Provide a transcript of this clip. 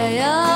太阳。